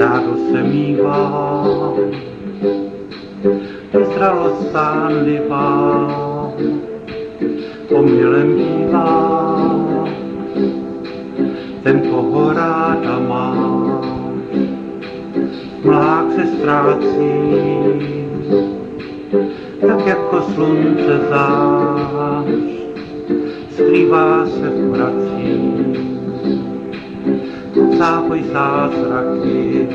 rádo se mívá, vyzralost stánlivá, pomilem bývá, ten, koho ráda má, mlák se ztrácí, tak jako slunce zář, skrývá se v mracích, zápoj zázraky,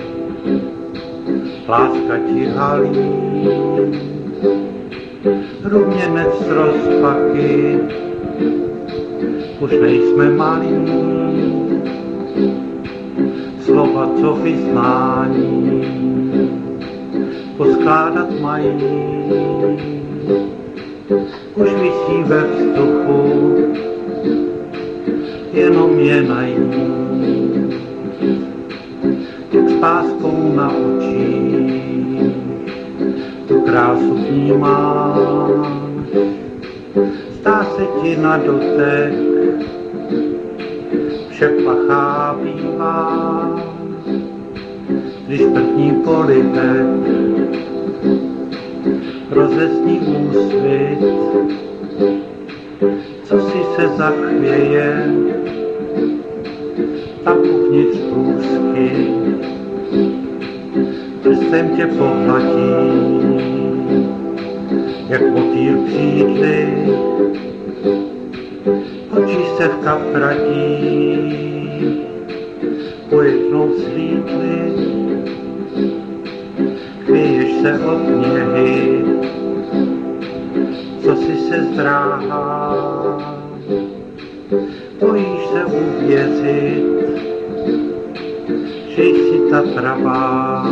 láska ti halí, ruměnec rozpaky, už nejsme malí, slova, co vyznání, poskládat mají, už visí ve vzduchu, jenom je najít. Jak s páskou na očích, tu krásu vnímáš, zdá se ti na dotek, vše plachá bývá, když první polibek rozesní úsvit, co si se zachvěje, tam uvnitř průzky, prstem tě pohladí, jak motýl přijde, oči se v kapratí, pojednou chvěješ se od něhy, co si se zdráhá, bojíš se uvěřit, že jsi ta pravá,